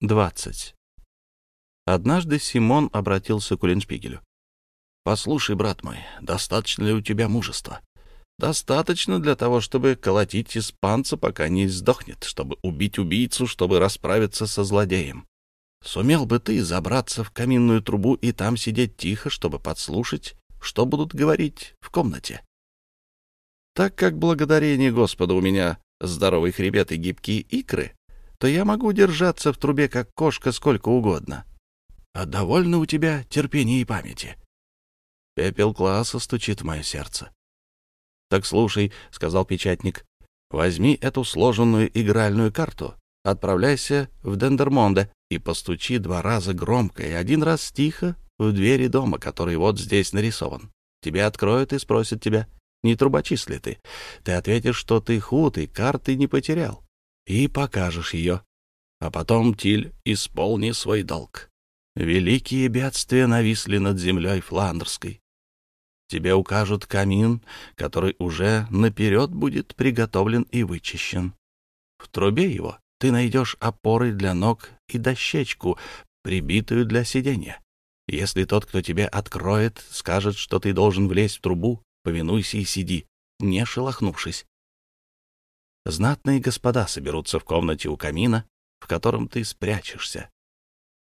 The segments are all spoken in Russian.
20. Однажды Симон обратился к Уллиншпигелю. «Послушай, брат мой, достаточно ли у тебя мужества? Достаточно для того, чтобы колотить испанца, пока не сдохнет, чтобы убить убийцу, чтобы расправиться со злодеем. Сумел бы ты забраться в каминную трубу и там сидеть тихо, чтобы подслушать, что будут говорить в комнате? Так как благодарение Господа у меня здоровый хребет и гибкие икры, то я могу держаться в трубе, как кошка, сколько угодно. А довольно у тебя терпения и памяти. Пепел класса стучит в мое сердце. — Так слушай, — сказал печатник, — возьми эту сложенную игральную карту, отправляйся в Дендермонде и постучи два раза громко и один раз тихо в двери дома, который вот здесь нарисован. Тебе откроют и спросят тебя, не трубочист ли ты. Ты ответишь, что ты худ и карты не потерял и покажешь ее. А потом, Тиль, исполни свой долг. Великие бедствия нависли над землей Фландерской. Тебе укажут камин, который уже наперед будет приготовлен и вычищен. В трубе его ты найдешь опоры для ног и дощечку, прибитую для сидения. Если тот, кто тебе откроет, скажет, что ты должен влезть в трубу, повинуйся и сиди, не шелохнувшись знатные господа соберутся в комнате у камина, в котором ты спрячешься.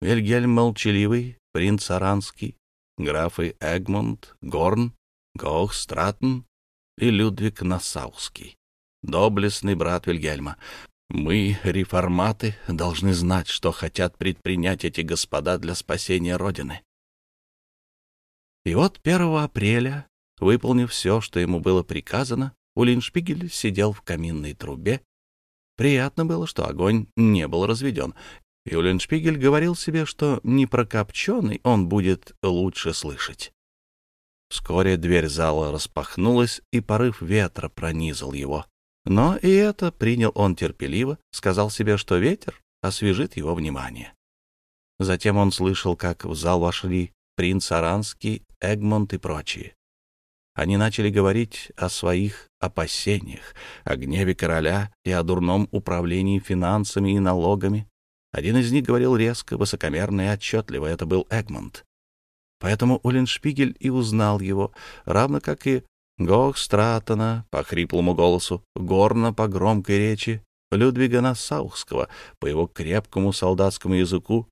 Вильгельм Молчаливый, принц Аранский, графы Эгмонт, Горн, Гох Стратен и Людвиг Нассауский. Доблестный брат Вильгельма. Мы, реформаты, должны знать, что хотят предпринять эти господа для спасения Родины. И вот 1 апреля, выполнив все, что ему было приказано, Улиншпигель сидел в каминной трубе. Приятно было, что огонь не был разведен, и Улиншпигель говорил себе, что не прокопченный он будет лучше слышать. Вскоре дверь зала распахнулась, и порыв ветра пронизал его. Но и это принял он терпеливо, сказал себе, что ветер освежит его внимание. Затем он слышал, как в зал вошли принц Аранский, Эгмонт и прочие. Они начали говорить о своих опасениях, о гневе короля и о дурном управлении финансами и налогами. Один из них говорил резко, высокомерно и отчетливо. Это был Эгмонт. Поэтому Уллиншпигель и узнал его, равно как и Гохстратона по хриплому голосу, Горна по громкой речи, Людвига Нассаухского по его крепкому солдатскому языку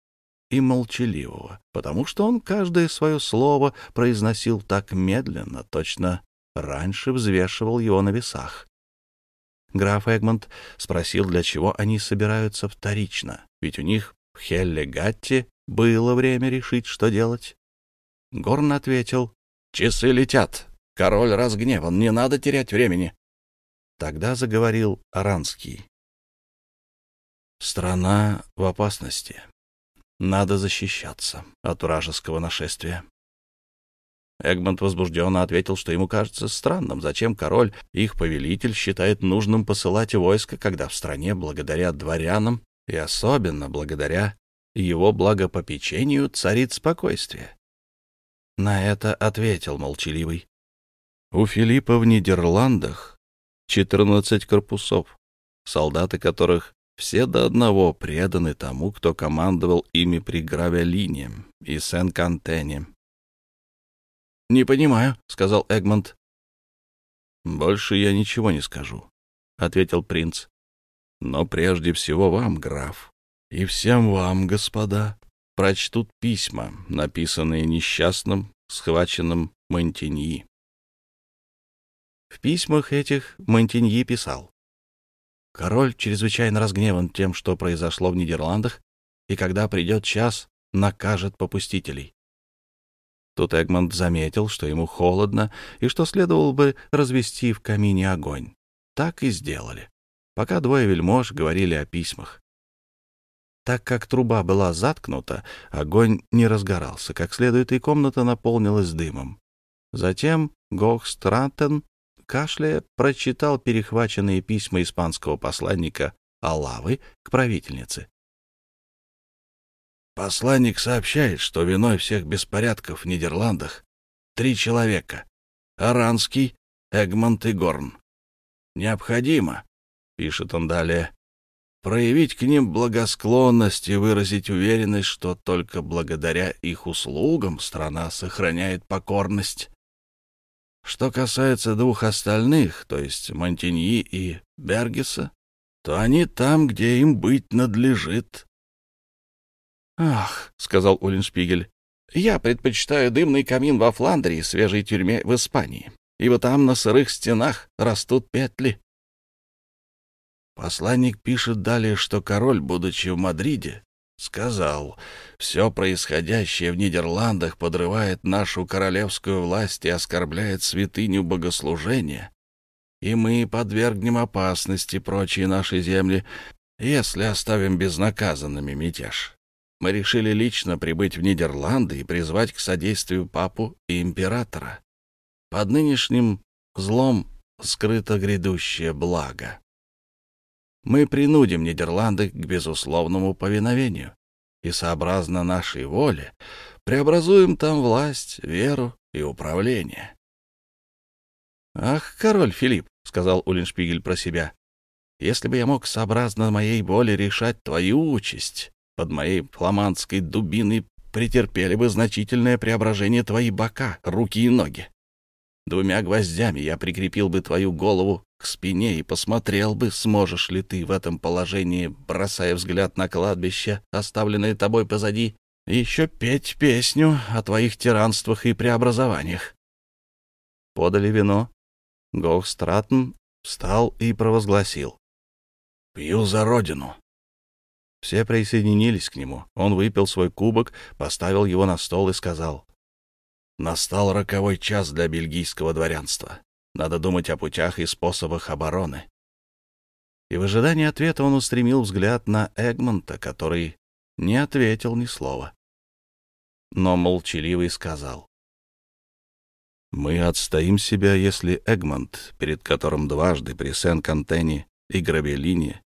и молчаливого, потому что он каждое свое слово произносил так медленно, точно раньше взвешивал его на весах. Граф Эгмонт спросил, для чего они собираются вторично, ведь у них в Хелле-Гатте было время решить, что делать. Горн ответил, «Часы летят, король разгневан, не надо терять времени». Тогда заговорил Аранский. «Страна в опасности. Надо защищаться от вражеского нашествия. Эгмонт возбужденно ответил, что ему кажется странным, зачем король, их повелитель, считает нужным посылать войско, когда в стране, благодаря дворянам и особенно благодаря его благопопечению, царит спокойствие. На это ответил молчаливый. У Филиппа в Нидерландах 14 корпусов, солдаты которых все до одного преданы тому, кто командовал ими при Гравелине и Сен-Кантене. «Не понимаю», — сказал Эгмонт. «Больше я ничего не скажу», — ответил принц. «Но прежде всего вам, граф, и всем вам, господа, прочтут письма, написанные несчастным, схваченным Монтиньи». В письмах этих Монтиньи писал. Король чрезвычайно разгневан тем, что произошло в Нидерландах, и когда придет час, накажет попустителей. Тут Эгмонд заметил, что ему холодно и что следовало бы развести в камине огонь. Так и сделали, пока двое вельмож говорили о письмах. Так как труба была заткнута, огонь не разгорался как следует, и комната наполнилась дымом. Затем Гохстратен кашляя, прочитал перехваченные письма испанского посланника Алавы к правительнице. Посланник сообщает, что виной всех беспорядков в Нидерландах три человека — Аранский, Эгмонт и Горн. Необходимо, — пишет он далее, проявить к ним благосклонность и выразить уверенность, что только благодаря их услугам страна сохраняет покорность. Что касается двух остальных, то есть Монтеньи и Бергеса, то они там, где им быть надлежит. «Ах», — сказал Уллиншпигель, — «я предпочитаю дымный камин во Фландрии, свежей тюрьме в Испании, ибо там на сырых стенах растут петли». Посланник пишет далее, что король, будучи в Мадриде, сказал, все происходящее в Нидерландах подрывает нашу королевскую власть и оскорбляет святыню богослужения, и мы подвергнем опасности прочие наши земли, если оставим безнаказанными мятеж. Мы решили лично прибыть в Нидерланды и призвать к содействию папу и императора. Под нынешним злом скрыто грядущее благо мы принудим Нидерланды к безусловному повиновению и, сообразно нашей воле, преобразуем там власть, веру и управление. «Ах, король Филипп», — сказал Уллиншпигель про себя, — «если бы я мог, сообразно моей воле, решать твою участь, под моей фламандской дубиной претерпели бы значительное преображение твои бока, руки и ноги. Двумя гвоздями я прикрепил бы твою голову к спине и посмотрел бы, сможешь ли ты в этом положении, бросая взгляд на кладбище, оставленное тобой позади, еще петь песню о твоих тиранствах и преобразованиях. Подали вино. Гоухстратен встал и провозгласил. «Пью за родину». Все присоединились к нему. Он выпил свой кубок, поставил его на стол и сказал. «Настал роковой час для бельгийского дворянства. Надо думать о путях и способах обороны. И в ожидании ответа он устремил взгляд на Эгмонта, который не ответил ни слова. Но молчаливый сказал. «Мы отстоим себя, если Эгмонт, перед которым дважды при Сен-Кантене и Грабелине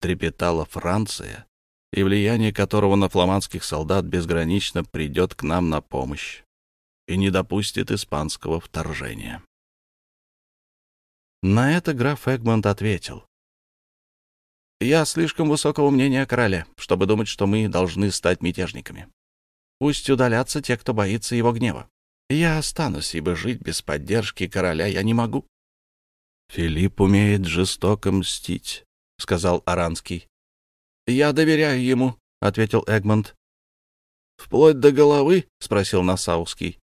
трепетала Франция, и влияние которого на фламандских солдат безгранично придет к нам на помощь и не допустит испанского вторжения. На это граф Эгмонт ответил. «Я слишком высокого мнения о короле, чтобы думать, что мы должны стать мятежниками. Пусть удалятся те, кто боится его гнева. Я останусь, ибо жить без поддержки короля я не могу». «Филипп умеет жестоко мстить», — сказал Аранский. «Я доверяю ему», — ответил Эгмонт. «Вплоть до головы?» — спросил Насауский.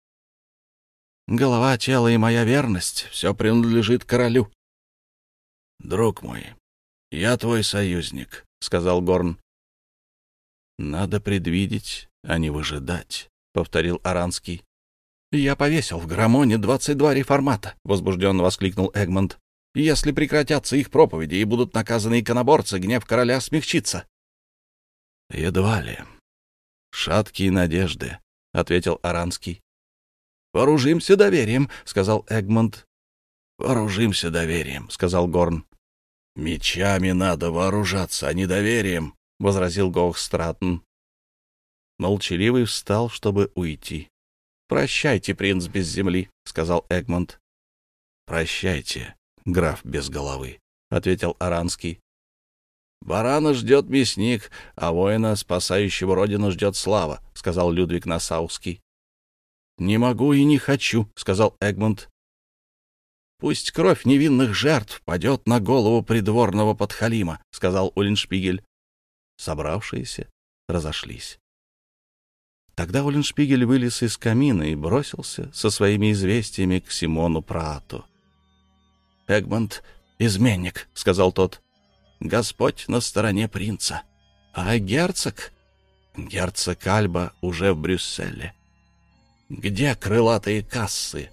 Голова, тело и моя верность — все принадлежит королю. — Друг мой, я твой союзник, — сказал Горн. — Надо предвидеть, а не выжидать, — повторил Аранский. — Я повесил в Грамоне двадцать два реформата, — возбужденно воскликнул Эгмонд. — Если прекратятся их проповеди и будут наказаны иконоборцы, гнев короля смягчится. — Едва ли. — Шаткие надежды, — ответил Аранский. «Вооружимся доверием», — сказал Эгмонд. «Вооружимся доверием», — сказал Горн. «Мечами надо вооружаться, а не доверием», — возразил Гоухстратен. Молчаливый встал, чтобы уйти. «Прощайте, принц без земли», — сказал Эгмонд. «Прощайте, граф без головы», — ответил Аранский. «Барана ждет мясник, а воина, спасающего родину, ждет слава», — сказал Людвиг Насауский. «Не могу и не хочу», — сказал Эгмунд. «Пусть кровь невинных жертв падет на голову придворного подхалима», — сказал Уллиншпигель. Собравшиеся разошлись. Тогда Уллиншпигель вылез из камина и бросился со своими известиями к Симону Прату. «Эгмонт — изменник», — сказал тот. «Господь на стороне принца. А герцог? Герцог Альба уже в Брюсселе. Где крылатые кассы?